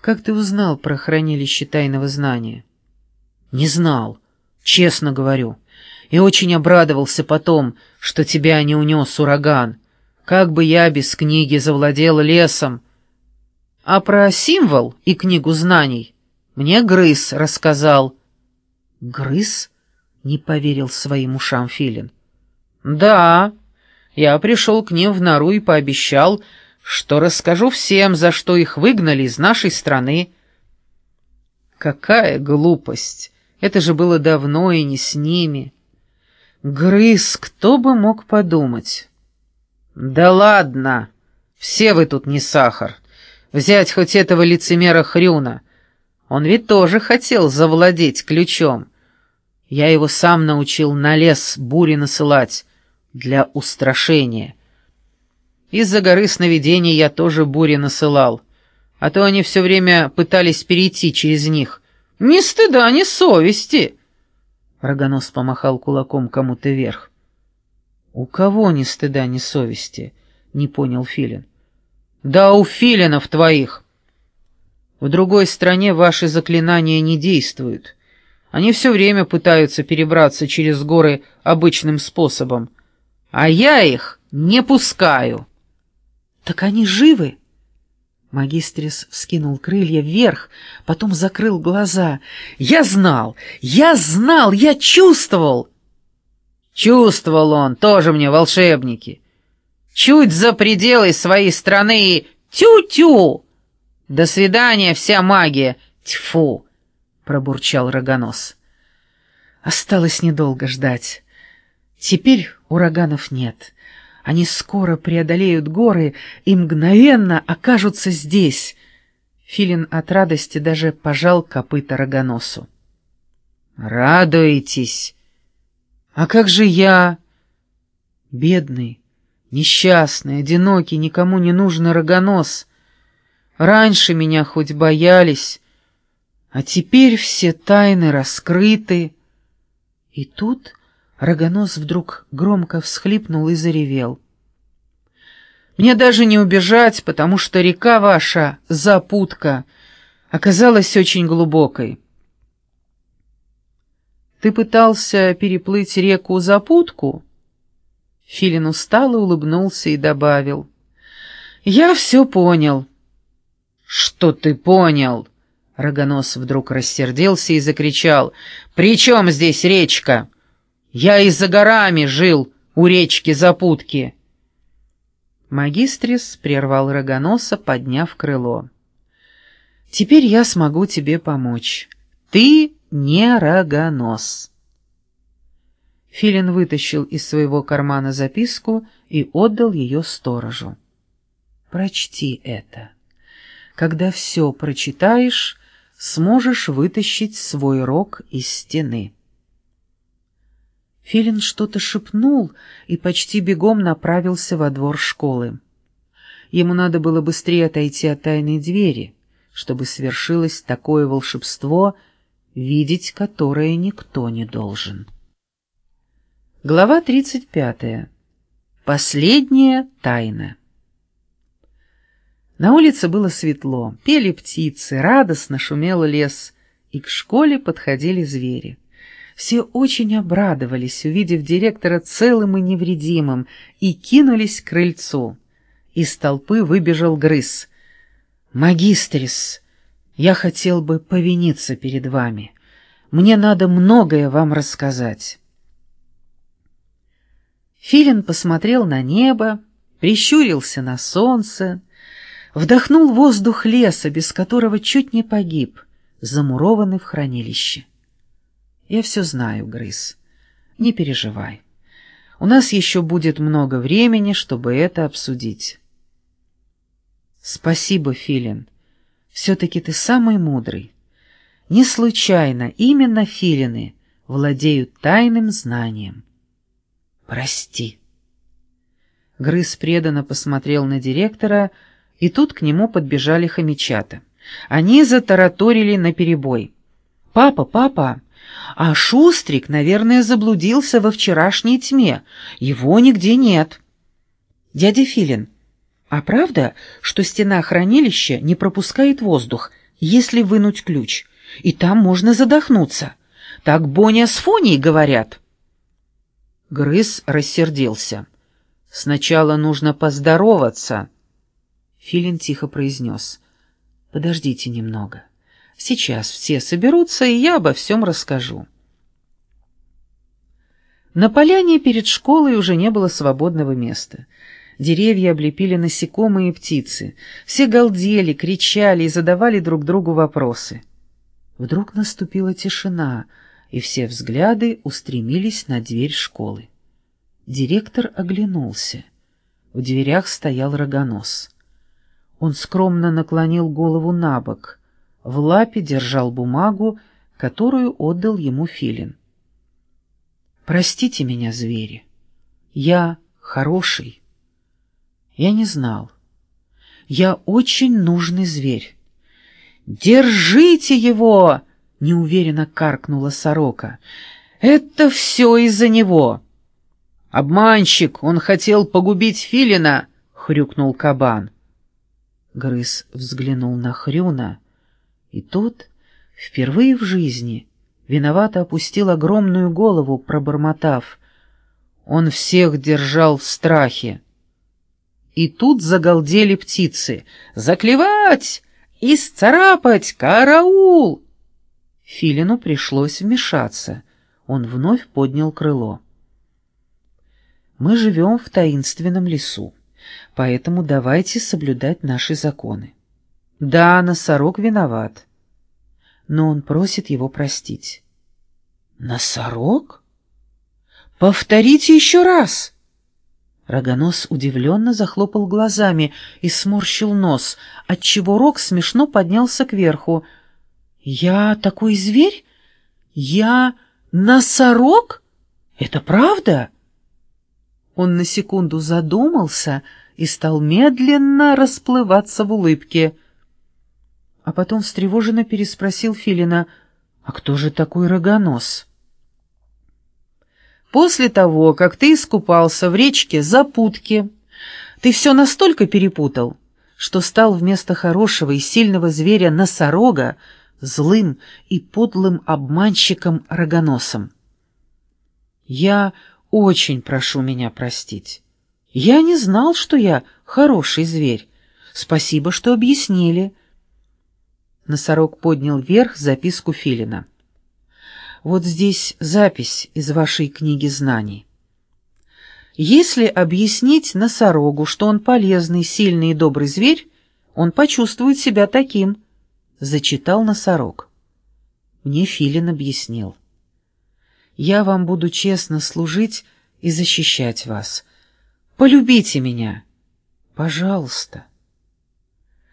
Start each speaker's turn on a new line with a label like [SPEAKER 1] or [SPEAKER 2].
[SPEAKER 1] как ты узнал про хранилище тайного знания?» «Не знал, честно говорю, и очень обрадовался потом, что тебя не унес ураган. Как бы я без книги завладел лесом!» «А про символ и книгу знаний мне Грыз рассказал». «Грыз?» — не поверил своим ушам Филин. «Да, я пришел к ним в нору и пообещал, что расскажу всем, за что их выгнали из нашей страны». «Какая глупость! Это же было давно и не с ними». «Грыз, кто бы мог подумать?» «Да ладно! Все вы тут не сахар. Взять хоть этого лицемера Хрюна. Он ведь тоже хотел завладеть ключом». Я его сам научил на лес бури насылать для устрашения. Из-за горы сновидений я тоже бури насылал, а то они все время пытались перейти через них. Ни стыда, ни совести!» Рогонос помахал кулаком кому-то вверх. «У кого ни стыда, ни совести?» — не понял Филин. «Да у филинов твоих!» «В другой стране ваши заклинания не действуют». Они все время пытаются перебраться через горы обычным способом, а я их не пускаю». «Так они живы?» Магистрис вскинул крылья вверх, потом закрыл глаза. «Я знал! Я знал! Я чувствовал!»
[SPEAKER 2] «Чувствовал он, тоже мне волшебники! Чуть за пределы своей страны и тю-тю! До свидания, вся магия! Тьфу!» пробурчал рогонос.
[SPEAKER 1] Осталось недолго ждать. Теперь ураганов нет. Они скоро преодолеют горы и мгновенно окажутся здесь. Филин от радости даже пожал копыта рогоносу.
[SPEAKER 2] «Радуетесь? А как же я?»
[SPEAKER 1] «Бедный, несчастный, одинокий, никому не нужный рогонос. Раньше меня хоть боялись, а теперь все тайны раскрыты. И тут Рогонос вдруг громко всхлипнул и заревел. «Мне даже не убежать, потому что река ваша, Запутка, оказалась очень глубокой». «Ты пытался переплыть реку Запутку?» Филин устало улыбнулся и добавил. «Я все понял».
[SPEAKER 2] «Что ты понял?» Рогонос вдруг рассердился и закричал. «При чем здесь речка? Я и за горами жил у речки Запутки!»
[SPEAKER 1] Магистрис прервал Рогоноса, подняв крыло. «Теперь я смогу тебе помочь. Ты не Рогонос!» Филин вытащил из своего кармана записку и отдал ее сторожу. «Прочти это. Когда все прочитаешь, сможешь вытащить свой рог из стены. Филин что-то шепнул и почти бегом направился во двор школы. Ему надо было быстрее отойти от тайной двери, чтобы свершилось такое волшебство, видеть которое никто не должен. Глава 35. Последняя тайна. На улице было светло, пели птицы, радостно шумел лес, и к школе подходили звери. Все очень обрадовались, увидев директора целым и невредимым, и кинулись к крыльцу. Из толпы выбежал грыз. «Магистрис, я хотел бы повиниться перед вами. Мне надо многое вам рассказать». Филин посмотрел на небо, прищурился на солнце, вдохнул воздух леса, без которого чуть не погиб, замурованный в хранилище. Я все знаю, Грыз, не переживай. У нас еще будет много времени, чтобы это обсудить. Спасибо, Филин. Все-таки ты самый мудрый. Не случайно именно филины владеют тайным знанием. Прости. Грыз преданно посмотрел на директора, и тут к нему подбежали хомячата. Они затараторили наперебой. «Папа, папа, а Шустрик, наверное, заблудился во вчерашней тьме. Его нигде нет». «Дядя Филин, а правда, что стена хранилища не пропускает воздух?» — если вынуть ключ, и там можно задохнуться. Так Боня с Фоней говорят». Грыз рассердился. «Сначала нужно поздороваться». Филин тихо произнес. «Подождите немного. Сейчас все соберутся, и я обо всем расскажу». На поляне перед школой уже не было свободного места. Деревья облепили насекомые и птицы. Все галдели, кричали и задавали друг другу вопросы. Вдруг наступила тишина, и все взгляды устремились на дверь школы. Директор оглянулся. В дверях стоял рогонос. Он скромно наклонил голову на бок. В лапе держал бумагу, которую отдал ему Филин. «Простите меня, звери. Я хороший. Я не знал. Я очень нужный зверь. «Держите его!» — неуверенно каркнула сорока. «Это все из-за него!» «Обманщик! Он хотел погубить Филина!» — хрюкнул кабан. Грыз взглянул на Хрюна, и тот впервые в жизни виновато опустил огромную голову, пробормотав. Он всех держал в страхе. И тут загалдели птицы. «Заклевать! Исцарапать! Караул!» Филину пришлось вмешаться. Он вновь поднял крыло. «Мы живем в таинственном лесу, поэтому давайте соблюдать наши законы. Да, носорог виноват, но он просит его простить». «Носорог? Повторите еще раз!» Рогонос удивленно захлопал глазами и сморщил нос, отчего рог смешно поднялся кверху. «Я такой зверь? Я носорог? Это правда?» Он на секунду задумался и стал медленно расплываться в улыбке. А потом встревоженно переспросил Филина, «А кто же такой рогонос?» После того, как ты искупался в речке Запутки, ты все настолько перепутал, что стал вместо хорошего и сильного зверя носорога злым и подлым обманщиком-рогоносом. Я очень прошу меня простить. Я не знал, что я хороший зверь. Спасибо, что объяснили. Носорог поднял вверх записку Филина. Вот здесь запись из вашей книги знаний. Если объяснить носорогу, что он полезный, сильный и добрый зверь, он почувствует себя таким, — зачитал носорог. Мне Филин объяснил. Я вам буду честно служить и защищать вас. Полюбите меня. Пожалуйста.